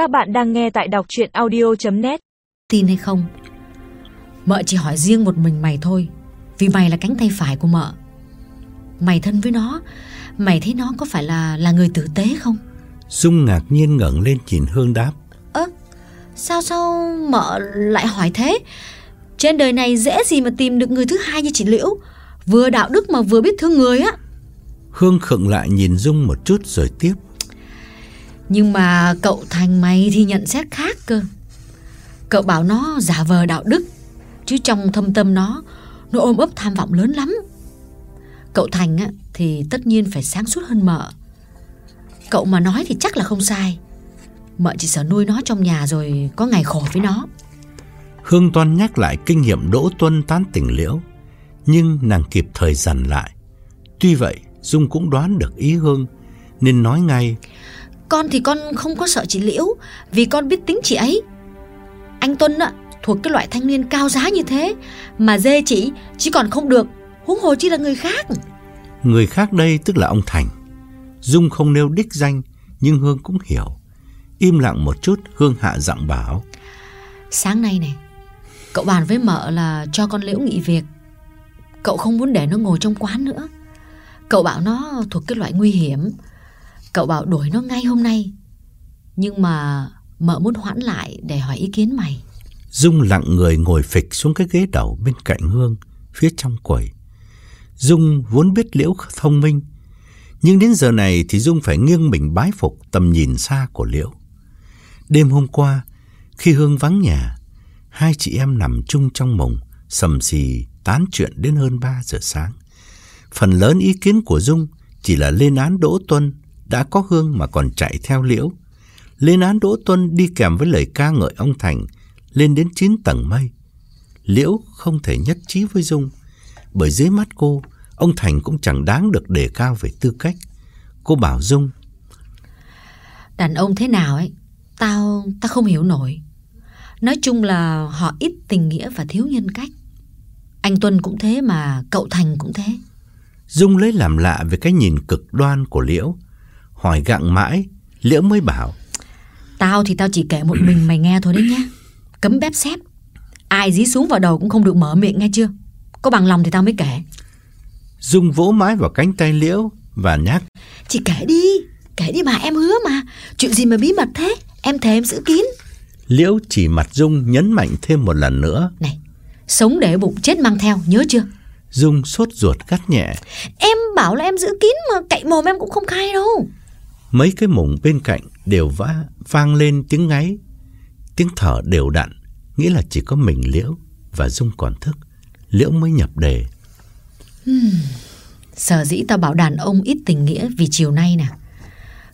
Các bạn đang nghe tại đọc chuyện audio.net Tin hay không? Mợ chỉ hỏi riêng một mình mày thôi Vì mày là cánh tay phải của mợ. Mày thân với nó Mày thấy nó có phải là là người tử tế không? Dung ngạc nhiên ngẩng lên nhìn Hương đáp. Ơ Sao sao mợ lại hỏi thế? Trên đời này dễ gì mà tìm được người thứ hai như chị Liễu? Vừa đạo đức mà vừa biết thương người á. Hương khựng lại nhìn Dung một chút rồi tiếp nhưng mà cậu Thành mày thì nhận xét khác cơ. Cậu bảo nó giả vờ đạo đức Chứ trong thâm tâm nó Nó ôm ấp tham vọng lớn lắm. Cậu Thành á, thì tất nhiên phải sáng suốt hơn mợ. Cậu mà nói thì chắc là không sai. Mợ chỉ sợ nuôi nó trong nhà rồi Có ngày khổ với nó. Hương toan nhắc lại kinh nghiệm Đỗ Tuân tán tỉnh Liễu Nhưng nàng kịp thời dằn lại. Tuy vậy Dung cũng đoán được ý Hương Nên nói ngay con thì con không có sợ chị Liễu Vì con biết tính chị ấy. Anh Tuân á, thuộc cái loại thanh niên cao giá như thế Mà dê chị Chỉ còn không được Huống hồ chi là người khác. Người khác đây tức là ông Thành. Dung không nêu đích danh Nhưng Hương cũng hiểu. Im lặng một chút Hương hạ giọng bảo. Sáng nay này Cậu bàn với mợ là cho con Liễu nghỉ việc. Cậu không muốn để nó ngồi trong quán nữa. Cậu bảo nó thuộc cái loại nguy hiểm Cậu bảo đuổi nó ngay hôm nay. Nhưng mà mợ muốn hoãn lại để hỏi ý kiến mày. Dung lặng người ngồi phịch xuống cái ghế đầu bên cạnh Hương, Phía trong quầy. Dung vốn biết Liễu thông minh, Nhưng đến giờ này thì Dung phải nghiêng mình bái phục tầm nhìn xa của Liễu. Đêm hôm qua, Khi Hương vắng nhà, Hai chị em nằm chung trong mộng, Sầm xì tán chuyện đến hơn 3 giờ sáng. Phần lớn ý kiến của Dung Chỉ là lên án Đỗ Tuân đã có Hương mà còn chạy theo Liễu. Lên án Đỗ Tuân đi kèm với lời ca ngợi ông Thành Lên đến 9 tầng mây. Liễu không thể nhất trí với Dung Bởi dưới mắt cô Ông Thành cũng chẳng đáng được đề cao về tư cách. Cô bảo Dung Đàn ông thế nào ấy Tao tao không hiểu nổi. Nói chung là họ ít tình nghĩa và thiếu nhân cách. Anh Tuân cũng thế mà cậu Thành cũng thế. Dung lấy làm lạ về cái nhìn cực đoan của Liễu Hỏi gặng mãi Liễu mới bảo. Tao thì tao chỉ kể một mình mày nghe thôi đấy nhá. Cấm bếp xếp. Ai dí xuống vào đầu cũng không được mở miệng nghe chưa? Có bằng lòng thì tao mới kể. Dung vỗ mái vào cánh tay Liễu Và nhắc. Chị kể đi Kể đi mà em hứa mà. Chuyện gì mà bí mật thế? Em thề em giữ kín. Liễu chỉ mặt Dung nhấn mạnh thêm một lần nữa. Này Sống để bụng chết mang theo nhớ chưa? Dung sốt ruột gắt nhẹ. Em bảo là em giữ kín mà cậy mồm em cũng không khai đâu Mấy cái mùng bên cạnh đều vã, vang lên tiếng ngáy. Tiếng thở đều đặn Nghĩa là chỉ có mình Liễu Và Dung còn thức. Liễu mới nhập đề. Sở dĩ tao bảo đàn ông ít tình nghĩa vì chiều nay nè.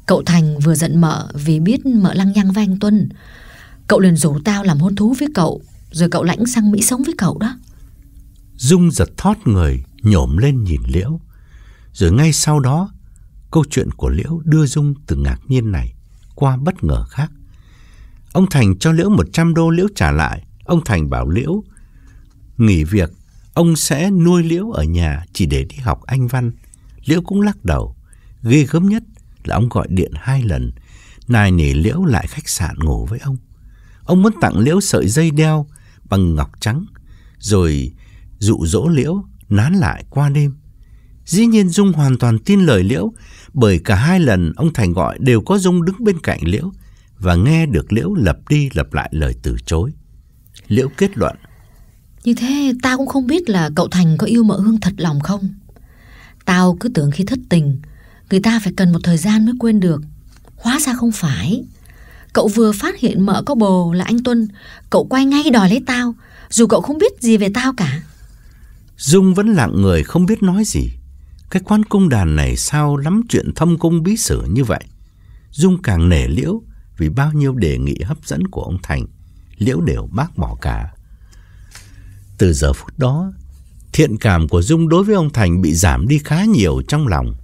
Cậu Thành vừa giận mợ vì biết mợ lăng nhăng với anh Tuân. Cậu liền rủ tao làm hôn thú với cậu Rồi cậu lãnh sang Mỹ sống với cậu đó. Dung giật thót người Nhổm lên nhìn Liễu. Rồi ngay sau đó Câu chuyện của Liễu đưa Dung từ ngạc nhiên này Qua bất ngờ khác. Ông Thành cho Liễu 100 đô Liễu trả lại. Ông Thành bảo Liễu, Nghỉ việc, Ông sẽ nuôi Liễu ở nhà Chỉ để đi học Anh Văn. Liễu cũng lắc đầu. Ghê gớm nhất là ông gọi điện hai lần. Nài nỉ Liễu lại khách sạn ngủ với ông. Ông muốn tặng Liễu sợi dây đeo Bằng ngọc trắng, Rồi dụ dỗ Liễu nán lại qua đêm. Dĩ nhiên Dung hoàn toàn tin lời Liễu Bởi cả hai lần ông Thành gọi đều có Dung đứng bên cạnh Liễu Và nghe được Liễu lặp đi lặp lại lời từ chối. Liễu kết luận Như thế tao cũng không biết là cậu Thành có yêu mợ Hương thật lòng không. Tao cứ tưởng khi thất tình Người ta phải cần một thời gian mới quên được. Hóa ra không phải. Cậu vừa phát hiện mợ có bồ là anh Tuân Cậu quay ngay đòi lấy tao Dù cậu không biết gì về tao cả. Dung vẫn lặng người không biết nói gì cái quan cung đàn này sao lắm chuyện thâm cung bí sử như vậy? Dung càng nể Liễu Vì bao nhiêu đề nghị hấp dẫn của ông Thành Liễu đều bác bỏ cả. Từ giờ phút đó Thiện cảm của Dung đối với ông Thành bị giảm đi khá nhiều trong lòng.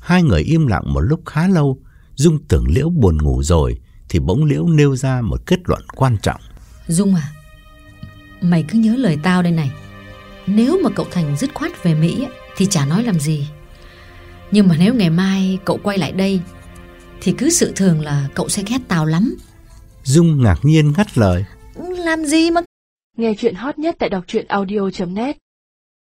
Hai người im lặng một lúc khá lâu Dung tưởng Liễu buồn ngủ rồi Thì bỗng Liễu nêu ra một kết luận quan trọng. Dung à Mày cứ nhớ lời tao đây này. Nếu mà cậu Thành dứt khoát về Mỹ ấy, thì chả nói làm gì. Nhưng mà nếu ngày mai cậu quay lại đây Thì cứ sự thường là cậu sẽ ghét tao lắm. Dung ngạc nhiên ngắt lời. Làm gì mà Nghe chuyện hot nhất tại đọc truyện audio.net